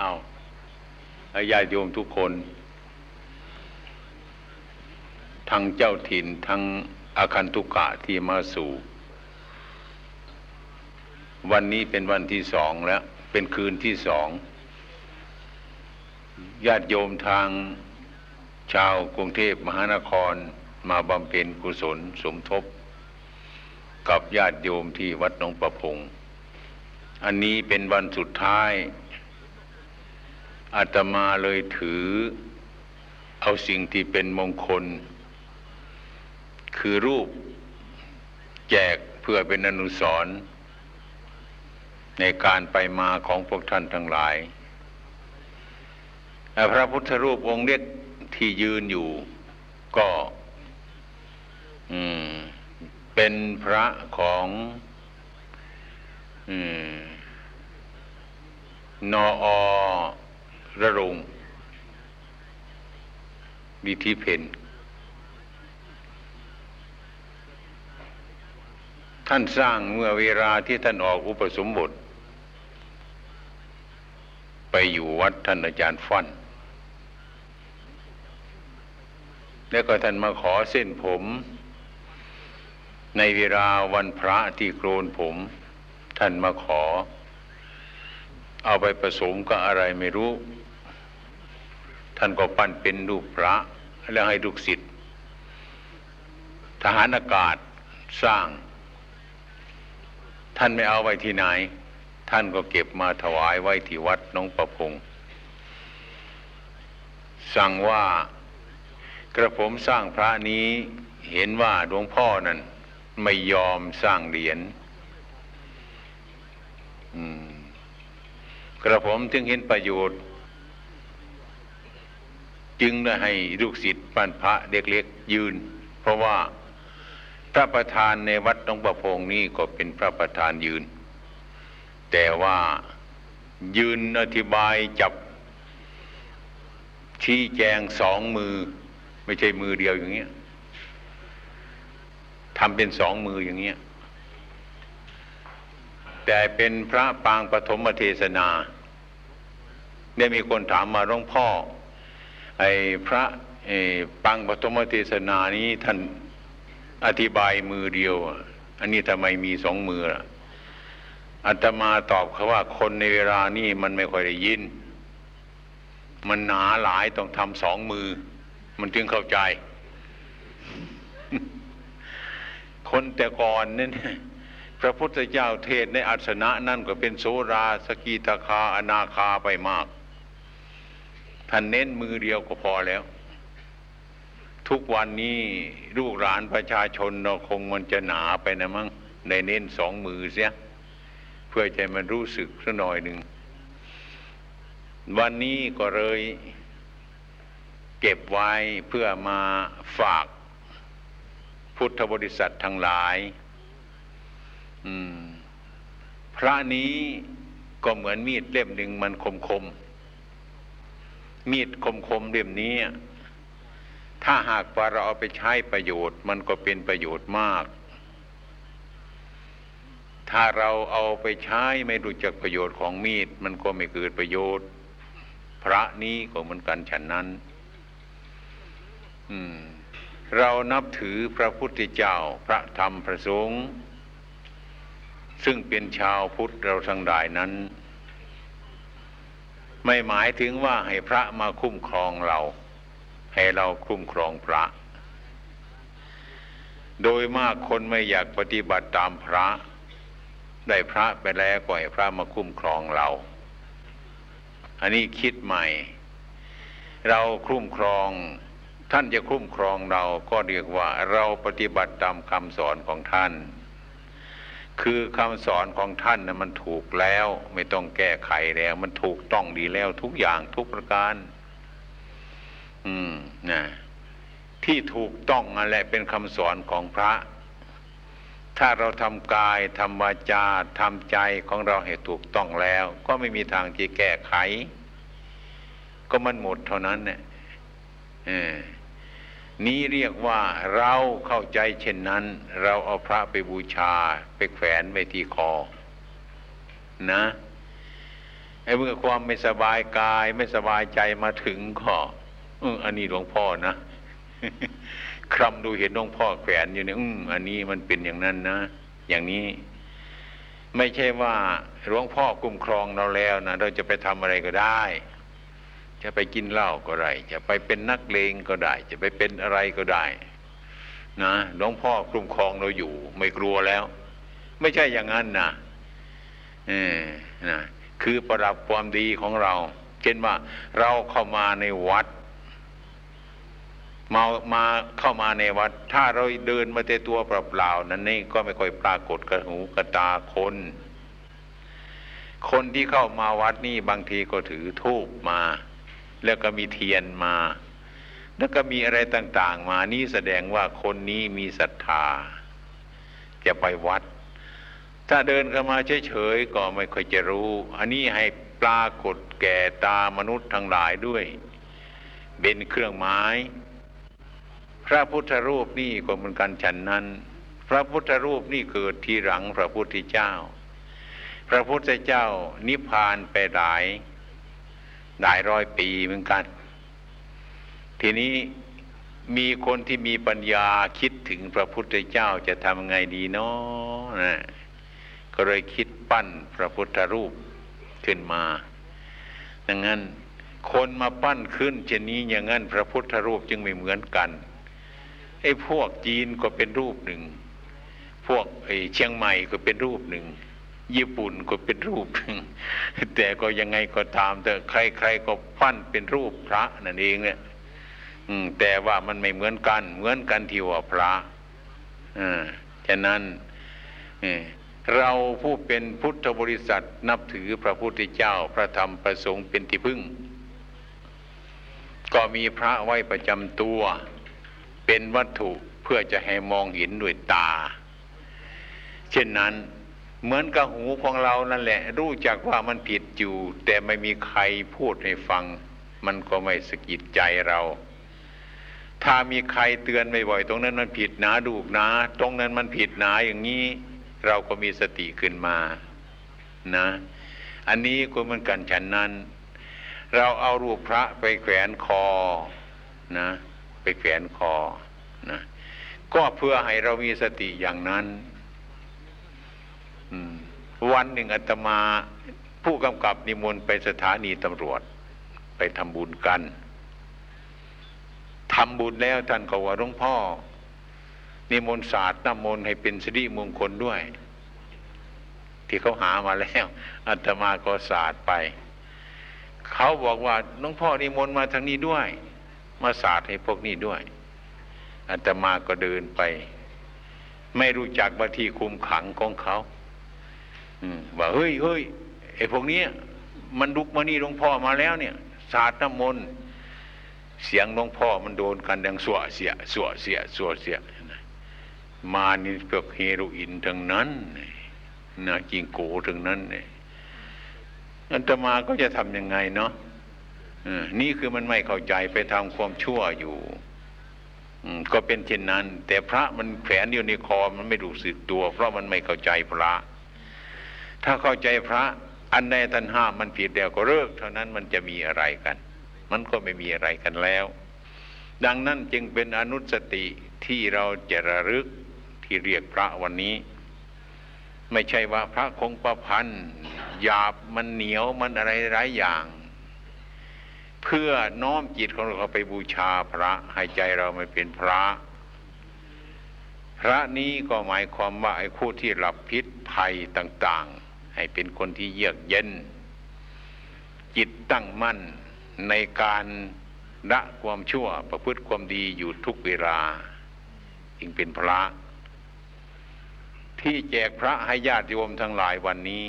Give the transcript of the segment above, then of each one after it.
เอาญาติโยมทุกคน ทั้งเจ้าถิ่นทั้งอาคันตุกะที่มาสู่ วันนี้เป็นวันที่สองแล้ว เป็นคืนที่สอง ญาติโยมทางชาวกรุงเทพมหานครมาบำเพ็ญกุศลสมทบ กับญาติโยมที่วัดหนองประพง อันนี้เป็นวันสุดท้าย อาตมาเลยถือ เอาสิ่งที่เป็นมงคล คือรูปแจกเพื่อเป็นอนุสรณ์ในการไปมาของพวกท่านทั้งหลายพระพุทธรูปองค์เล็กที่ยืนอยู่ก็เป็นพระของนออ ระรงวิธีเพนท่านสร้างเมื่อเวลาที่ท่านออกอุปสมบท ไปอยู่วัดท่านอาจารย์ฟันแล้วก็ท่านมาขอเส้นผม ในเวลาวันพระที่โกนผม ท่านมาขอ เอาไปผสมกับอะไรไม่รู้ ท่านก็ปั้นเป็นรูปพระ แล้วให้ลูกศิษย์ทหารอากาศสร้าง ท่านไม่เอาไว้ที่ไหน ท่านก็เก็บมาถวายไว้ที่วัดน้องประพงสั่งว่ากระผมสร้างพระนี้เห็นว่าหลวงพ่อนั้นไม่ยอมสร้างเหรียญ กระผมจึงเห็นประโยชน์ จึงได้ให้ลูกศิษย์ปันพระเด็กๆยืน เพราะว่าพระประธานในวัดตองประพงนี้ก็เป็นพระประธานยืน แต่ว่ายืนอธิบายจับชี้แจงสองมือ ไม่ใช่มือเดียวอย่างเงี้ยทำเป็นสองมืออย่างเงี้ย แต่เป็นพระปางปฐมเทศนาได้มีคนถามมาหลวงพ่อ ไอ้พระไอ้ปางปฐมเทศนานี้ท่านอธิบายมือเดียว อันนี้ทำไมมีสองมือล่ะอาตมาตอบเขาว่าคนในเวลานี้มันไม่ค่อยได้ยิน มันหนาหลายต้องทำสองมือ มันจึงเข้าใจ คนแต่ก่อนนี่ พระพุทธเจ้าเทศในอัศนะนั่นก็เป็นโสราสกีตาคาอนาคาไปมาก ท่านเน้นมือเดียวก็พอแล้ว ทุกวันนี้ลูกหลานประชาชนเราคงมันจะหนาไปนะมั้งในเน้นสองมือเสียเพื่อใจมันรู้สึกสักหน่อยหนึ่ง วันนี้ก็เลยเก็บไว้เพื่อมาฝากพุทธบริษัททั้งหลาย พระนี้ก็เหมือนมีดเล่มหนึ่งมันคมคม มีดคมคมเล่มนี้ ถ้าหากว่าเราเอาไปใช้ประโยชน์ มันก็เป็นประโยชน์มาก ถ้าเราเอาไปใช้ไม่รู้จักประโยชน์ของมีด มันก็ไม่เกิดประโยชน์ พระนี้ก็เหมือนกันฉันนั้นเรานับถือพระพุทธเจ้า พระธรรมพระสงฆ์ ซึ่งเป็นชาวพุทธเราทั้งหลายนั้น ไม่หมายถึงว่าให้พระมาคุ้มครองเรา ให้เราคุ้มครองพระ โดยมากคนไม่อยากปฏิบัติตามพระ ได้พระไปแล้วก็ให้พระมาคุ้มครองเรา อันนี้คิดใหม่ เราคุ้มครองท่านจะคุ้มครองเราก็เรียกว่าเราปฏิบัติตามคำสอนของท่าน คือคำสอนของท่านนะมันถูกแล้วไม่ต้องแก้ไขแล้ว มันถูกต้องดีแล้วทุกอย่างทุกประการ อืมนะที่ถูกต้องนั่นแหละเป็นคำสอนของพระ ถ้าเราทำกายทำวาจาทำใจของเราให้ถูกต้องแล้ว ก็ไม่มีทางที่แก้ไข ก็มันหมดเท่านั้นเนี่ย นี้เรียกว่าเราเข้าใจเช่นนั้น เราเอาพระไปบูชา ไปแขวนไว้ที่คอ นะไอ้เมื่อความไม่สบายกายไม่สบายใจมาถึงก็อออันนี้หลวงพ่อนะคลำดูเห็นหลวงพ่อแขวนอยู่เนี่ยอืมอันนี้มันเป็นอย่างนั้นนะอย่างนี้ ไม่ใช่ว่าหลวงพ่อคุ้มครองเราแล้วนะเราจะไปทำอะไรก็ได้ จะไปกินเหล้าก็ได้จะไปเป็นนักเลงก็ได้ จะไปเป็นอะไรก็ได้ นะหลวงพ่อคุ้มครองเราอยู่ ไม่กลัวแล้ว ไม่ใช่อย่างนั้นนะเออนะคือประดับความดีของเรา เช่นว่าเราเข้ามาในวัด มามาเข้ามาในวัด ถ้าเราเดินมาแต่ตัวเปล่าๆนั้นนี่ก็ไม่ค่อยปรากฏกระหูกระตาคนคนที่เข้ามาวัดนี่บางทีก็ถือทูบมา แล้วก็มีเทียนมา แล้วก็มีอะไรต่าง ๆ มานี่แสดงว่าคนนี้มีศรัทธา จะไปวัด ถ้าเดินเข้ามาเฉยๆก็ไม่ค่อยจะรู้ อันนี้ให้ปรากฏแก่ตามนุษย์ทั้งหลายด้วย เป็นเครื่องหมาย พระพุทธรูปนี่ก็เหมือนกันฉันนั้น พระพุทธรูปนี่เกิดทีหลังพระพุทธเจ้า พระพุทธเจ้านิพพานไปหลาย หลายร้อยปีเหมือนกัน ทีนี้มีคนที่มีปัญญาคิดถึงพระพุทธเจ้าจะทำไงดีเนาะนะก็เลยคิดปั้นพระพุทธรูปขึ้นมา ดังนั้นคนมาปั้นขึ้นเช่นนี้อย่างนั้นพระพุทธรูปจึงไม่เหมือนกันไอ้พวกจีนก็เป็นรูปหนึ่ง พวกไอ้เชียงใหม่ก็เป็นรูปหนึ่ง ญี่ปุ่นก็เป็นรูปหนึ่งแต่ก็ยังไงก็ตามแต่ใครๆก็ปั้นเป็นรูปพระนั่นเองเนี่ยแต่ว่ามันไม่เหมือนกัน เหมือนกันที่ว่าพระฉะนั้นเราผู้เป็นพุทธบริษัทนับถือพระพุทธเจ้าพระธรรมประสงค์เป็นที่พึ่ง ก็มีพระไว้ประจำตัว เป็นวัตถุเพื่อจะให้มองเห็นด้วยตา เช่นนั้น เหมือนกับหูของเรานั่นแหละ รู้จักว่ามันผิดอยู่ แต่ไม่มีใครพูดให้ฟัง มันก็ไม่สะกิดใจเรา ถ้ามีใครเตือนบ่อยๆตรงนั้นมันผิดนะดูกนะ ตรงนั้นมันผิดนะอย่างนี้ เราก็มีสติขึ้นมานะ อันนี้ก็เหมือนกันฉันนั้น เราเอารูปพระไปแขวนคอนะ ไปแขวนคอนะก็เพื่อให้เรามีสติอย่างนั้น วันหนึ่งอาตมาผู้กำกับนิมนต์ไปสถานีตำรวจ ไปทำบุญกันทำบุญแล้วท่านก็ว่าหลวงพ่อ นิมนต์ศาสตร์น้ำมนต์ให้เป็นสิริมงคลด้วย ที่เขาหามาแล้วอาตมาก็ศาสตร์ไป เขาบอกว่าหลวงพ่อนิมนต์มาทางนี้ด้วย มาศาสาดให้พวกนี้ด้วยอาตมาก็เดินไป ไม่รู้จักว่าที่คุมขังของเขา ว่าเฮ้ยเฮ้ยไอ้พวกนี้มันลุกมานี่หลวงพ่อมาแล้วเนี่ย สาดน้ำมนต์เสียงหลวงพ่อมันโดนกันดังสวเสียสวเสียสวเสียมานี่พวกเฮโรอีนทั้งนั้นนะจิงโกทั้งนั้นเนี่ยอันตมาก็จะทำยังไงเนาะนี่คือมันไม่เข้าใจไปทำความชั่วอยู่ก็เป็นเช่นนั้น แต่พระมันแขวนอยู่ในคอมันไม่รู้สึกตัว เพราะมันไม่เข้าใจพระ ถ้าเข้าใจพระอันใดท่านห้ามมันผิดแล้วก็เลิกเท่านั้นมันจะมีอะไรกัน มันก็ไม่มีอะไรกันแล้ว ดังนั้นจึงเป็นอนุสติที่เราจะระลึกที่เรียกพระวันนี้ ไม่ใช่ว่าพระคงประพันธ์หยาบมันเหนียวมันอะไรหลายอย่าง เพื่อน้อมจิตของเราไปบูชาพระให้ใจเราไม่เป็นพระ พระนี้ก็หมายความว่าไอ้ผู้ที่หลับพิษภัยต่าง ให้เป็นคนที่เยือกเย็น จิตตั้งมั่นในการละความชั่วประพฤติความดีอยู่ทุกเวลาจึงเป็นพระ ที่แจกพระให้ญาติโยมทั้งหลายวันนี้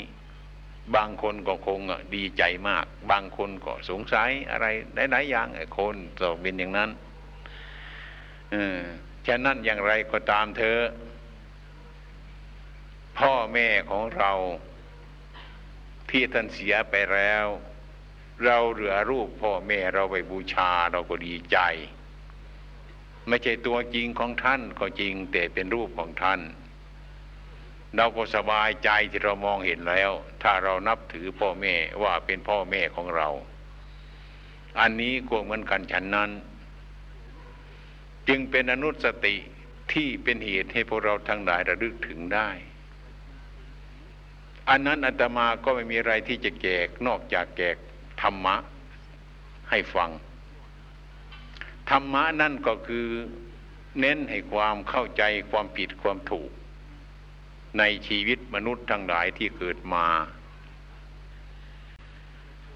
บางคนก็คงดีใจมาก บางคนก็สงสัยอะไรหลายๆอย่างไอ้คนตกเป็นอย่างนั้นออฉะนั้นอย่างไรก็ตามเธอ พ่อแม่ของเรา ที่ท่านเสียไปแล้ว เราเหลือรูปพ่อแม่เราไปบูชาเราก็ดีใจ ไม่ใช่ตัวจริงของท่านก็จริงแต่เป็นรูปของท่าน เราก็สบายใจที่เรามองเห็นแล้ว ถ้าเรานับถือพ่อแม่ว่าเป็นพ่อแม่ของเรา อันนี้ก็เหมือนกันฉันนั้น จึงเป็นอนุสติที่เป็นเหตุให้พวกเราทั้งหลายระลึกถึงได้ อันนั้นอาตมาก็ไม่มีอะไรที่จะแกกนอกจากแกกธรรมะให้ฟัง ธรรมะนั่นก็คือเน้นให้ความเข้าใจความผิดความถูก ในชีวิตมนุษย์ทั้งหลายที่เกิดมา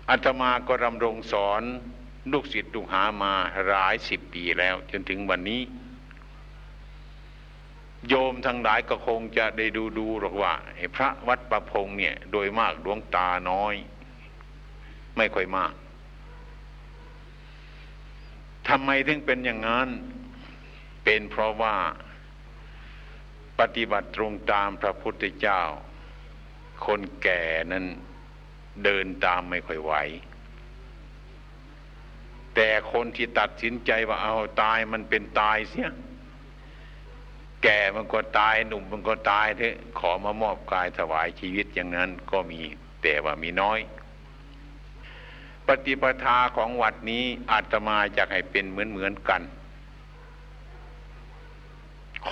อาตมาก็รำรงสอนลูกศิษย์ลูกหามาหลายสิบปีแล้วจนถึงวันนี้ โยมทั้งหลายก็คงจะได้ดูดูหรอกว่าพระวัดประพงเนี่ย โดยมากดวงตาน้อย ไม่ค่อยมากทำไมถึงเป็นอย่างนั้น เป็นเพราะว่าปฏิบัติตรงตามพระพุทธเจ้า คนแก่นั้นเดินตามไม่ค่อยไหว แต่คนที่ตัดสินใจว่าเอาตายมันเป็นตายเสีย แก่มันก็ตายหนุ่มมันก็ตายเถอะขอมามอบกายถวายชีวิตอย่างนั้นก็มีแต่ว่ามีน้อย ปฏิปทาของวัดนี้อาตมาจะให้เป็นเหมือนเหมือนกัน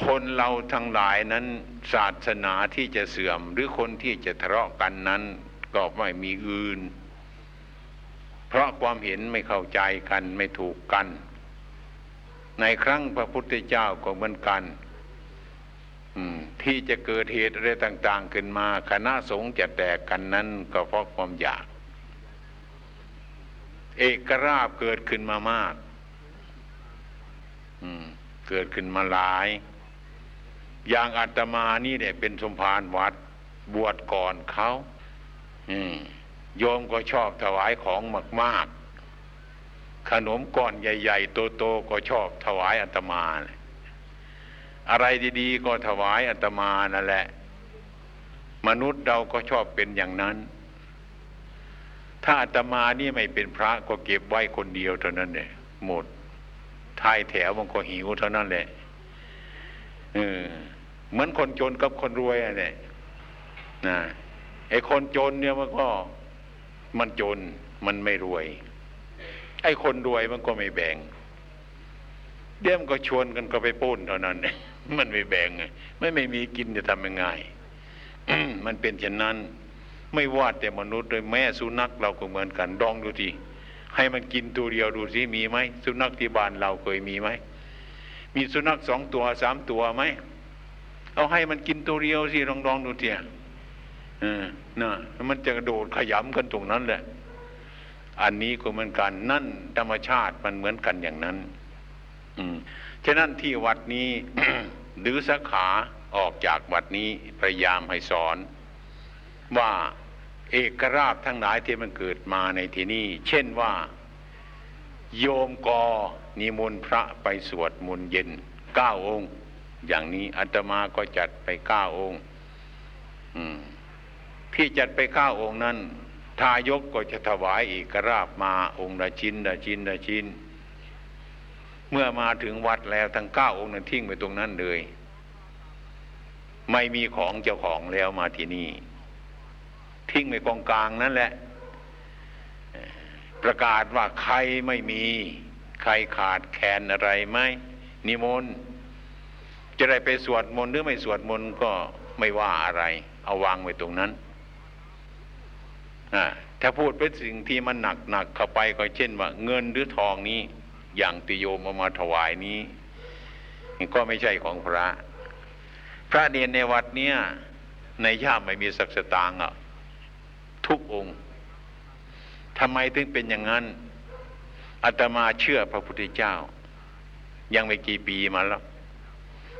คนเราทั้งหลายนั้นศาสนาที่จะเสื่อมหรือคนที่จะทะเลาะกันนั้นก็ไม่มีอื่น เพราะความเห็นไม่เข้าใจกันไม่ถูกกัน ในครั้งพระพุทธเจ้าก็เหมือนกัน ที่จะเกิดเหตุอะไรต่าง ๆ ขึ้นมา คณะสงฆ์จะแตกกันนั้นก็เพราะความอยาก เอกราบเกิดขึ้นมามากเกิดขึ้นมาหลาย อย่างอาตมานี่เนี่ยเป็นสมภารวัดบวชก่อนเขาโยมก็ชอบถวายของมาก ๆ ขนมก้อนใหญ่ ๆ โตๆก็ชอบถวายอาตมา อะไรดีๆ ก็ถวายอาตมานั่นแหละ มนุษย์เราก็ชอบเป็นอย่างนั้น ถ้าอาตมานี่ไม่เป็นพระก็เก็บไว้คนเดียวเท่านั้นเนี่ยหมดทายแถวมันก็หิวเท่านั้นแหละเออเหมือนคนจนกับคนรวยอะเนี่ยนะไอ้คนจนเนี่ยมันก็มันจนมันไม่รวย ไอ้คนรวยมันก็ไม่แบ่งเดี๋ยวมันก็ชวนกันก็ไปป้นเท่านั้น มันไม่แบ่งไงไม่ไม่มีกินจะทำยังไงมันเป็นเช่นนั้น ไม่ว่าแต่มนุษย์เลยแม่สุนัขเราก็เหมือนกันดองดูทีให้มันกินตัวเดียวดูสิมีไหมสุนัขที่บ้านเราเคยมีไหมมีสุนัขสองตัวสามตัวไหมเอาให้มันกินตัวเดียวสิลองลองดูเถียเออนะมันจะกระโดดขยำกันตรงนั้นแหละ อันนี้ก็เหมือนกันนั่นธรรมชาติมันเหมือนกันอย่างนั้น อืม ฉะนั้นที่วัดนี้หรือสาขาออกจากวัดนี้พยายามให้สอน ว่าเอกราชทั้งหลายที่มันเกิดมาในที่นี้เช่นว่า โยมกอนิมนต์พระไปสวดมนต์เย็นเก้าองค์ อย่างนี้อาตมาก็จัดไปเก้าองค์ที่จัดไปเก้าองค์นั้น ทายกก็จะถวายเอกราชมาองค์ละชิ้นละชิ้นละชิ้น เมื่อมาถึงวัดแล้วทั้งเก้าองค์นั้นทิ้งไปตรงนั้นเลย ไม่มีของเจ้าของแล้วมาที่นี่ ทิ้งไปกองกลางนั่นแหละ ประกาศว่าใครไม่มี ใครขาดแคลนอะไรไหมนิมนต์จะได้ไปสวดมนต์หรือไม่สวดมนต์ก็ไม่ว่าอะไร เอาวางไว้ตรงนั้นถ้าพูดเป็นสิ่งที่มันหนักหนักเข้าไปก็เช่นว่า เงินหรือทองนี้ อย่างติโยมเอามาถวายนี้ ก็ไม่ใช่ของพระ พระเนียนในวัดเนี้ยในย่ามไม่มีสักสตางค์อะ ทุกองค์ทำไมถึงเป็นอย่างนั้นอาตมาเชื่อพระพุทธเจ้า ยังไม่กี่ปีมาแล้ว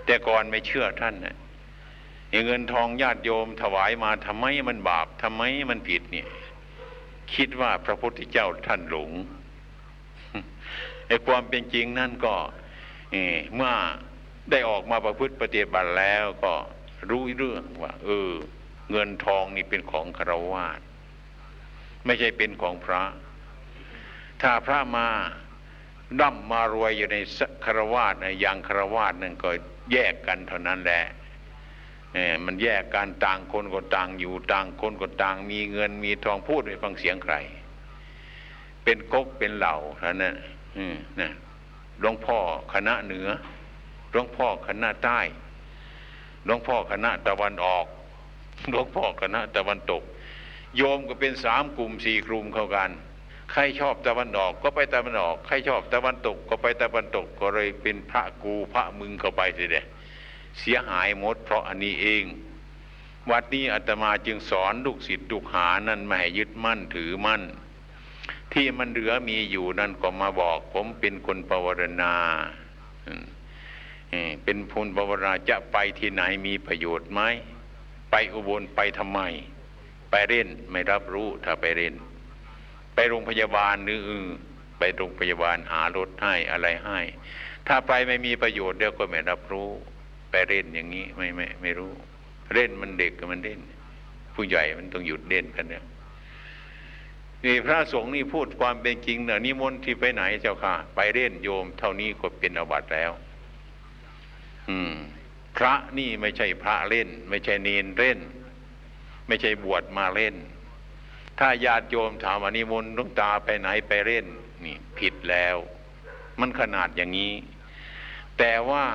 แต่ก่อนไม่เชื่อท่านนะเงินทองญาติโยมถวายมาทำไมมันบาปทำไมมันผิดเนี่ย คิดว่าพระพุทธเจ้าท่านหลง ไอความเป็นจริงนั่นก็เมื่อได้ออกมาประพฤติปฏิบัติแล้วก็รู้เรื่องว่า เออ เงินทองนี่เป็นของคารวาสไม่ใช่เป็นของพระ ถ้าพระมาดั้มมารวยอยู่ในคารวาสนะอย่างคารวาสนั่นก็แยกกันเท่านั้นแหละเออมันแยกการต่างคนก็ต่างอยู่ต่างคนก็ต่าง มีเงินมีทองพูดไม่ฟังเสียงใคร เป็นก๊กเป็นเหล่าท่านนั้ นอืมนะหลวงพ่อคณะเหนือหลวงพ่อคณะใต้หลวงพ่อคณะตะวันออกหลวงพ่อคณะตะวันตก โยมก็เป็นสามกลุ่มสี่กลุ่มเข้ากัน ใครชอบตะวันออกก็ไปตะวันออก ใครชอบตะวันตกก็ไปตะวันตกก็เลยเป็นพระกูพระมึงเข้าไปสิเดเสียหายหมดเพราะอันนี้เอง วัดนี้อาตมาจึงสอนลูกศิษย์ลูกหานั่นไม่ให้ยึดมั่นถือมั่น ที่มันเหลือมีอยู่นั่นก็มาบอก ผมเป็นคนปวารณาเป็นพลปวารณาจะไปที่ไหนมีประโยชน์ไหมไปอุบลไปทำไม ไปเล่นไม่รับรู้ถ้าไปเล่น ไปโรงพยาบาลหรือไปโรงพยาบาลหารถให้อะไรให้ ถ้าไปไม่มีประโยชน์เดี๋ยวก็ไม่รับรู้ ไปเล่นอย่างนี้ไม่ไม่ไม่รู้ เล่นมันเด็กกับมันเล่น ผู้ใหญ่มันต้องหยุดเล่นกันเนี่ย นี่พระสงฆ์นี่พูดความเป็นจริงเนอะนิมนต์ที่ไปไหนเจ้าค่ะ ไปเล่นโยม เท่านี้ก็เป็นอวัตแล้ว อืม พระนี่ไม่ใช่พระเล่น ไม่ใช่เนนเล่น ไม่ใช่บวชมาเล่น ถ้าญาติโยมถามว่านิมนต์ลุงตาไปไหนไปเล่น นี่ ผิดแล้ว มันขนาดอย่างนี้ แต่ว่า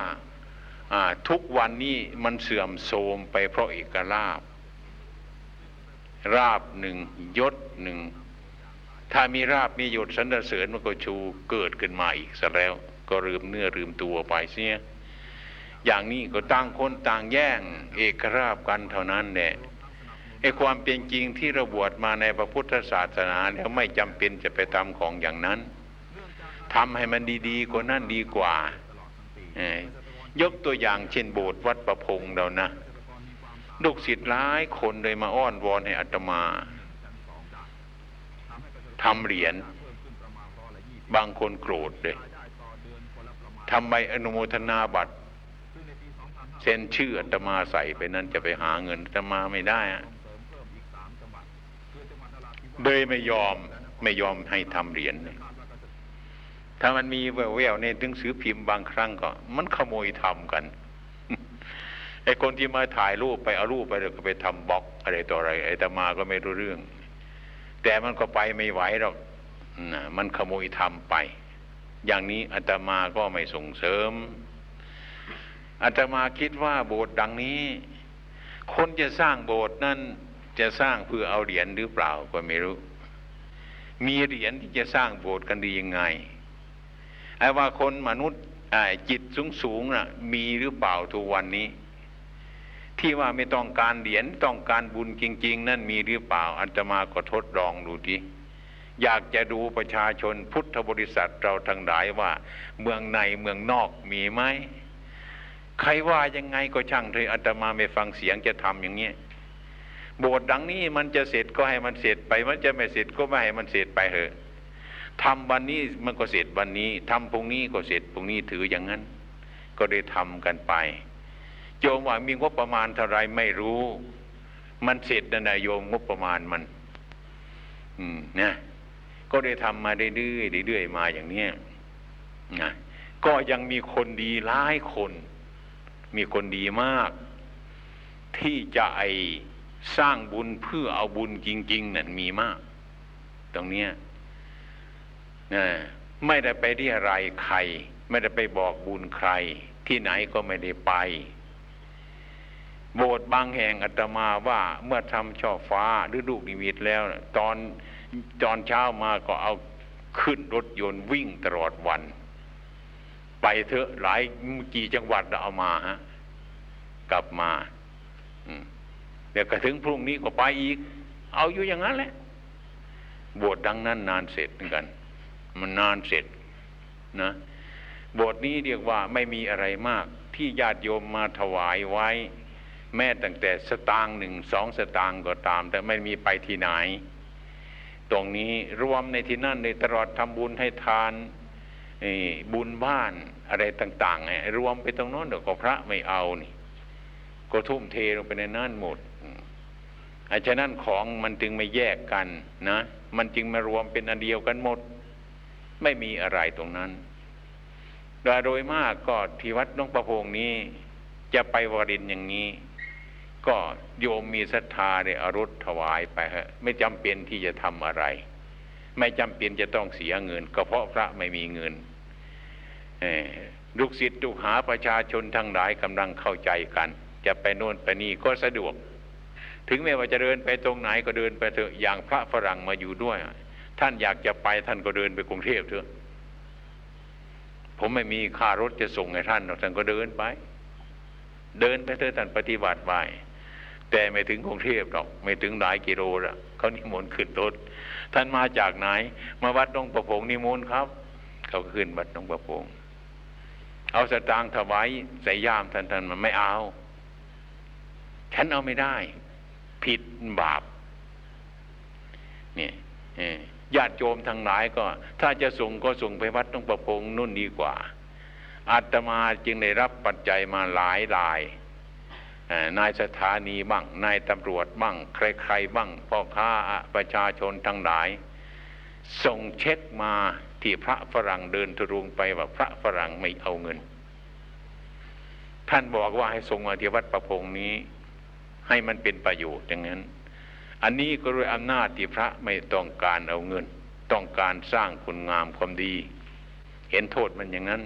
ทุกวันนี้มันเสื่อมโทรมไปเพราะเอกลาบราบหนึ่งยศหนึ่ง ถ้ามีราบมีหยศสรรเสริญมันก็ชูเกิดขึ้นมาอีกซะแล้ว ก็ลืมเนื้อลืมตัวไปเสียอย่างนี้ก็ต่างคนต่างแย่งเอกราบกันเท่านั้นแหละไอ้ความเป็นจริงที่ระบวดมาในพระพุทธศาสนาแล้วไม่จำเป็นจะไปทำของอย่างนั้นทำให้มันดีๆกว่านั้นดีกว่ายกตัวอย่างเช่นโบสถ์วัดประพงเรานะลูกศิษย์หลายคนเลยมาอ้อนวอนให้อัตมา ทำเหรียญบางคนโกรธเลยทำไมอนุโมทนาบัตรเซ็นชื่ออัตมาใส่ไปนั้นจะไปหาเงินอัตมาไม่ได้เลยไม่ยอมไม่ยอมให้ทำเหรียญถ้ามันมีแววๆในหนังสือพิมพ์บางครั้งก็ มันขโมยทำกันไอ้คนที่มาถ่ายรูปไปเอารูปไปแล้วก็ไปทำบล็อกอะไรต่ออะไรไอ้ตมาก็ไม่รู้เรื่อง แต่มันก็ไปไม่ไหวหรอกนะมันขโมยทำไป อย่างนี้อาตมาก็ไม่ส่งเสริมอาตมาคิดว่าโบสถ์ดังนี้ คนจะสร้างโบสถ์นั้นจะสร้างเพื่อเอาเหรียญหรือเปล่าก็ไม่รู้ มีเหรียญที่จะสร้างโบสถ์กันดียังไงไอ้ว่าคนมนุษย์จิตสูงสูงนะ่ะ มีหรือเปล่าทุกวันนี้ ที่ว่าไม่ต้องการเหรียญต้องการบุญจริง ๆ นั่นมีหรือเปล่าอันตมาก็ทดลองดูทีอยากจะดูประชาชนพุทธบริษัทเราทั้งหลายว่า เมืองในเมืองนอกมีไหมใครว่ายังไงก็ช่างเถอะอาตมาไม่ฟังเสียงจะทำอย่างเงี้ยโบสถ์ดังนี้มันจะเสร็จก็ให้มันเสร็จไป มันจะไม่เสร็จก็ไม่ให้มันเสร็จไปเถอะทำวันนี้มันก็เสร็จวันนี้ทำพรุ่งนี้ก็เสร็จพรุ่งนี้ถืออย่างนั้น ก็ได้ทำกันไป โยมว่ามีงบประมาณเท่าไรไม่รู้ มันเสร็จนะนายโยมงบประมาณมัน อืมนะก็ได้ทำมาเรื่อยๆเรื่อยๆมาอย่างเนี้ยนะก็ยังมีคนดีหลายคน มีคนดีมาก ที่จะไอสร้างบุญเพื่อเอาบุญจริง ๆนั่นมีมาก ตรงเนี้ยนะไม่ได้ไปที่อะไรใคร ไม่ได้ไปบอกบุญใคร ที่ไหนก็ไม่ได้ไป โบสถ์บางแห่งอาตมาว่าเมื่อทำช่อฟ้าหรือลูกนิมิตแล้ว ตอนตอนเช้ามาก็เอาขึ้นรถยนต์วิ่งตลอดวัน ไปเถอะหลายกี่จังหวัดเอามาฮะกลับมาเดี๋ยวก็ถึงพรุ่งนี้ก็ไปอีก เอาอยู่อย่างนั้นแหละบวชดังนั้นนานเสร็จเหมือนกัน มันนานเสร็จนะบทนี้เรียกว่าไม่มีอะไรมากที่ญาติโยมมาถวายไว้ แม้ตั้งแต่สตางค์หนึ่งสองสตางค์ก็ตาม แต่ไม่มีไปที่ไหน ตรงนี้รวมในที่นั่นในตลอดทำบุญให้ทานบุญบ้านอะไรต่างๆรวมไปตรงโน้นเดี๋ยวก็พระไม่เอานี่ ก็ทุ่มเทลงไปในนั้นหมดอาฉะนั้นของมันจึงไม่แยกกันนะ มันจึงมารวมเป็นอันเดียวกันหมด ไม่มีอะไรตรงนั้นโดยมากก็ที่วัดน้องประพงนี้ จะไปวรินอย่างนี้ ก็โยมมีศรัทธาเนี่ยอารถถวายไปฮะไม่จำเป็นที่จะทำอะไร ไม่จำเป็นจะต้องเสียเงิน ก็เพราะพระไม่มีเงินลูกศิษย์ลูกหาประชาชนทั้งหลายกำลังเข้าใจกัน จะไปโน่นไปนี่ก็สะดวก ถึงแม้ว่าจะเดินไปตรงไหนก็เดินไปเถอะอย่างพระฝรั่งมาอยู่ด้วย ท่านอยากจะไปท่านก็เดินไปกรุงเทพเถอะ ผมไม่มีค่ารถจะส่งให้ท่านท่านก็เดินไป เดินไปเถอะท่านปฏิบัติไป แต่ไม่ถึงกรุงเทพหรอก ไม่ถึงหลายกิโลละเขานิมนต์ขึ้นรถ ท่านมาจากไหน มาวัดตรงประพงนิมนต์ครับ เขาขึ้นวัดตรงประพงเอาสตางค์ถวายใส่ย่ามท่านท่านมันไม่เอา ฉันเอาไม่ได้ ผิดบาปเนี่ยญาติโยมทั้งหลายก็ ถ้าจะส่งก็ส่งไปวัดต้องประพงนู่นดีกว่าอาตมาจึงได้รับปัจจัยมาหลายราย นายสถานีบ้าง นายตำรวจบ้าง ใครๆบ้างพ่อค้าประชาชนทั้งหลาย ส่งเช็คมาที่พระฝรั่งเดินทรุงไปว่าพระฝรั่งไม่เอาเงิน ท่านบอกว่าให้ส่งมาที่วัดประพงนี้ ให้มันเป็นประโยชน์อย่างนั้น อันนี้ก็ด้วยอำนาจที่พระไม่ต้องการเอาเงิน ต้องการสร้างคุณงามความดี เห็นโทษมันอย่างนั้น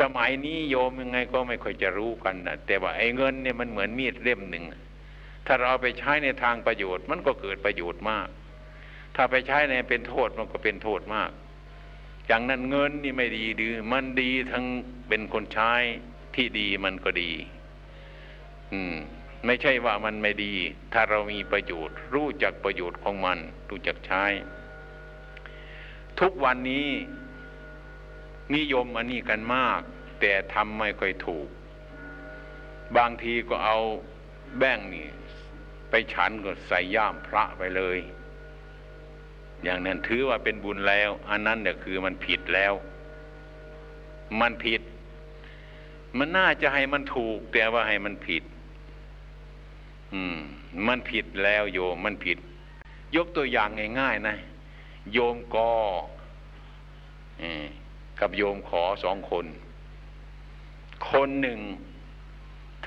สมัยนี้โยมยังไงก็ไม่ค่อยจะรู้กันนะแต่ว่าไอ้เงินเนี่ยมันเหมือนมีดเล่มหนึ่ง ถ้าเราไปใช้ในทางประโยชน์ มันก็เกิดประโยชน์มาก ถ้าไปใช้ในเป็นโทษมันก็เป็นโทษมาก อย่างนั้นเงินนี่ไม่ดีดือมันดีทั้งเป็นคนใช้ที่ดีมันก็ดี อืม ไม่ใช่ว่ามันไม่ดี ถ้าเรามีประโยชน์ รู้จักประโยชน์ของมัน รู้จักใช้ ทุกวันนี้ นิยมอันนี้กันมาก แต่ทำไม่ค่อยถูก บางทีก็เอาแบ่งนี่ ไปฉันก็ใส่ย่ามพระไปเลย อย่างนั้นถือว่าเป็นบุญแล้ว อันนั้นเนี่ยคือมันผิดแล้ว มันผิด มันน่าจะให้มันถูก แต่ว่าให้มันผิด อืม มันผิดแล้วโยมมันผิด ยกตัวอย่างง่ายๆนะ โยมกอ กับโยมขอสองคน คนหนึ่ง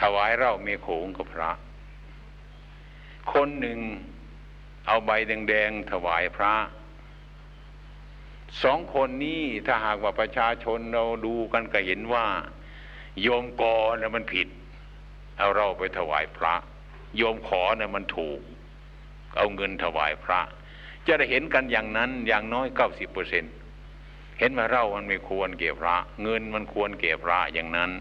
ถวายเหล่าเมโขงกับพระ คนหนึ่งเอาใบแดงๆถวายพระสองคนนี้ถ้าหากว่าประชาชนเราดูกันก็เห็นว่า โยมกอนะมันผิด เอาเราไปถวายพระ โยมขอนะมันถูก เอาเงินถวายพระ จะได้เห็นกันอย่างนั้นอย่างน้อยเก้าสิบเปอร์เซ็นต์ เห็นว่าเรามันไม่ควรเก็บระ เงินมันควรเก็บระอย่างนั้น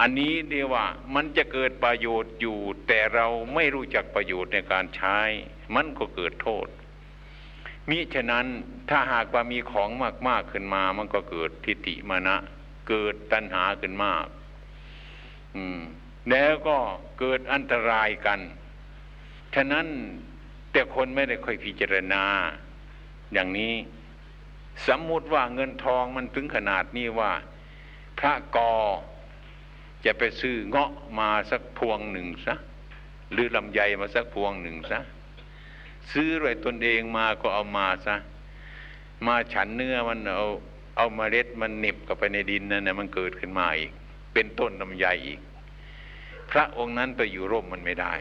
อันนี้เดียว่ามันจะเกิดประโยชน์อยู่ แต่เราไม่รู้จักประโยชน์ในการใช้ มันก็เกิดโทษมิฉะนั้นถ้าหากว่ามีของมาก ๆ ขึ้นมา มันก็เกิดทิฏฐิมานะ เกิดตัณหาขึ้นมาก อืม แล้วก็เกิดอันตรายกัน ฉะนั้นแต่คนไม่ได้ค่อยพิจารณา อย่างนี้ สมมุติว่าเงินทองมันถึงขนาดนี้ว่า พระกอจะไปซื้อเงาะมาสักพวงหนึ่งซะหรือลำไยมาสักพวงหนึ่งซะซื้อด้วยตนเองมาก็เอามาซะมาฉันเนื้อมันเอาเอามาเล็ดมันเน็บกับไปในดินนั่นนะมันเกิดขึ้นมาอีก เป็นต้นลำไยอีก พระองค์นั้นไปอยู่ร่มมันไม่ได้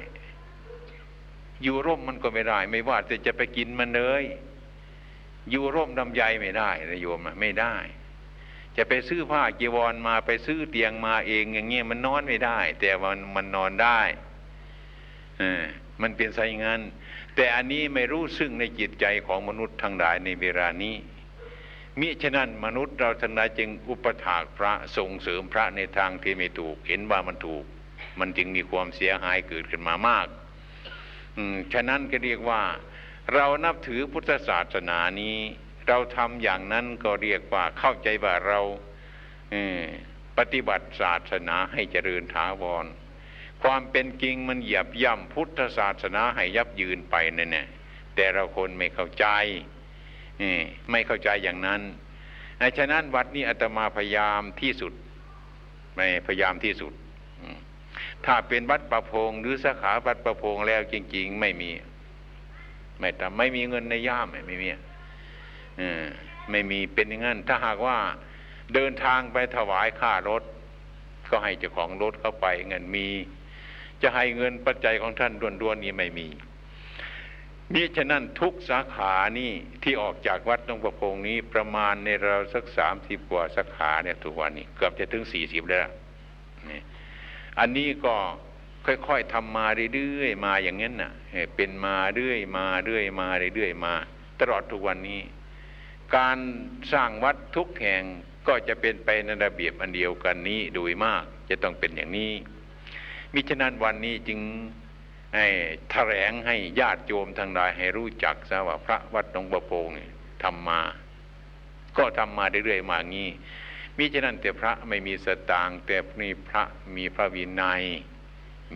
อยู่ร่มมันก็ไม่ได้ ไม่ว่าจะจะไปกินมันเลย อยู่ร่มดำใยไม่ได้นะโยมไม่ได้ จะไปซื้อผ้าจีวรมาไปซื้อเตียงมาเองอย่างเงี้ยมันนอนไม่ได้ แต่มันมันนอนได้เออมันเป็นไซงั้นแต่อันนี้ไม่รู้ซึ่งในจิตใจของมนุษย์ทั้งหลายในเวลานี้มิฉะนั้นมนุษย์เราทั้งหลายจึงอุปถากพระส่งเสริมพระในทางที่ไม่ถูก เห็นว่ามันถูก มันจึงมีความเสียหายเกิดขึ้นมามาก อืมฉะนั้นก็เรียกว่า เรานับถือพุทธศาสนานี้ เราทำอย่างนั้นก็เรียกว่าเข้าใจว่าเราปฏิบัติศาสนาให้เจริญถาวร ความเป็นจริงมันเหยียบย่ำพุทธศาสนาให้ยับยืนไปนั่นแหละแต่เราคนไม่เข้าใจไม่เข้าใจอย่างนั้นฉะนั้นวัดนี้อาตมาพยายามที่สุดไม่พยายามที่สุด ถ้าเป็นวัดประพงหรือสาขาวัดประพงแล้วจริง ๆ ไม่มี ไม่ทำไม่มีเงินในย่ามไม่มีไม่มีเป็นอย่างนั้น ถ้าหากว่าเดินทางไปถวายค่ารถ ก็ให้เจ้าของรถเข้าไป เงินมี จะให้เงินปัจจัยของท่านด้วนๆนี้ไม่มีมิฉะนั้นทุกสาขานี่ที่ออกจากวัดตรงประพงนี้ประมาณในเราสักสามสิบกว่าสาขาเนี่ยทุกวันนี้เกือบจะถึงสี่สิบแล้วนี่อันนี้ก็ ค่อยๆทำมาเรื่อยๆมาอย่างนั้นน่ะเป็นมาเรื่อยมาเรื่อยมาเรื่อยมา ตลอดทุกวันนี้ การสร้างวัดทุกแห่งก็จะเป็นไปในระเบียบอันเดียวกันนี้โดยมากจะต้องเป็นอย่างนี้ มิฉะนั้นวันนี้จึงให้แถลงให้ญาติโยมทางใดให้รู้จักซะว่าพระวัดหนองบัวโพงทำมา ก็ทำมาเรื่อยๆมางี้มิฉะนั้นแต่พระไม่มีสตางค์แต่นี่พระมีพระวินัย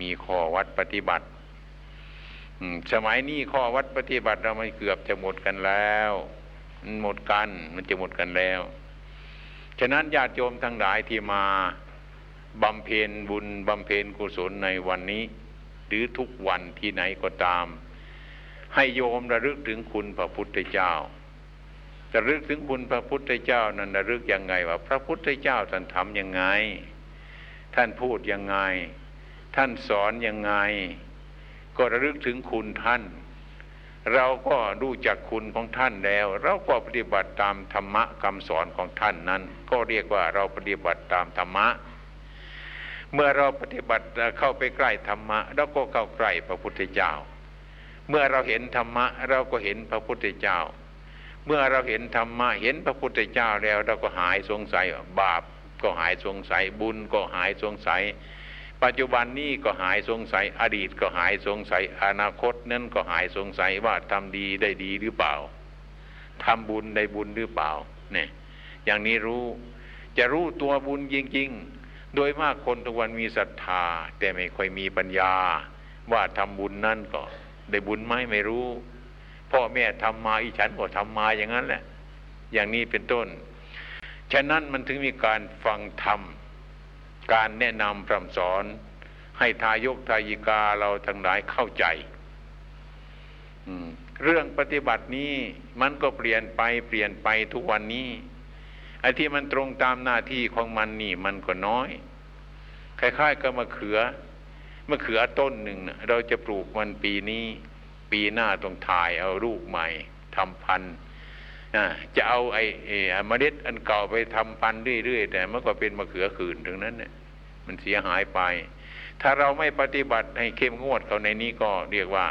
มีข้อวัดปฏิบัติสมัยนี้ข้อวัดปฏิบัติเราไม่เกือบจะหมดกันแล้วมันหมดกันมันจะหมดกันแล้ว ฉะนั้นญาติโยมทั้งหลายที่มาบำเพ็ญบุญบำเพ็ญกุศลในวันนี้ หรือทุกวันที่ไหนก็ตาม ให้โยมระลึกถึงคุณพระพุทธเจ้าจะลึกถึงคุณพระพุทธเจ้านั้นระลึกยังไงว่า พระพุทธเจ้าท่านทำยังไง ท่านพูดยังไง ท่านสอนยังไง ก็ระลึกถึงคุณท่าน เราก็รู้จักคุณของท่านแล้ว เราก็ปฏิบัติตามธรรมะคำสอนของท่านนั้น ก็เรียกว่าเราปฏิบัติตามธรรมะ เมื่อเราปฏิบัติเข้าไปใกล้ธรรมะเราก็เข้าใกล้พระพุทธเจ้า เมื่อเราเห็นธรรมะเราก็เห็นพระพุทธเจ้า เมื่อเราเห็นธรรมะเห็นพระพุทธเจ้าแล้ว เราก็หายสงสัยบาปก็หายสงสัยบุญก็หายสงสัย ปัจจุบันนี้ก็หายสงสัยอดีตก็หายสงสัยอนาคตนั้นก็หายสงสัยว่าทำดีได้ดีหรือเปล่าทำบุญได้บุญหรือเปล่าเนี่ยอย่างนี้รู้จะรู้ตัวบุญจริง ๆ โดยมากคนทุกวันมีศรัทธา แต่ไม่ค่อยมีปัญญา ว่าทำบุญนั่นก็ได้บุญไหมไม่รู้พ่อแม่ทำมาอีฉันก็ทำมาอย่างนั้นแหละ อย่างนี้เป็นต้น ฉะนั้นมันถึงมีการฟังธรรม การแนะนำพร่ำสอน ให้ทายกทายิกาเราทั้งหลายเข้าใจเรื่องปฏิบัตินี้มันก็เปลี่ยนไปเปลี่ยนไปทุกวันนี้ไอ้ที่มันตรงตามหน้าที่ของมันนี่มันก็น้อย คล้ายๆกับมะเขือมะเขือต้นหนึ่งนะเราจะปลูกมันปีนี้ ปีหน้าต้องถ่ายเอาลูกใหม่ทำพันธุ์ จะเอาไอ้เมล็ดอันเก่าไปทำพันธุ์เรื่อยๆแต่มันก็เป็นมะเขือขื่นถึงนั้นเนี่ยมันเสียหายไป ถ้าเราไม่ปฏิบัติให้เข้มงวดเขาในนี้ก็เรียกว่า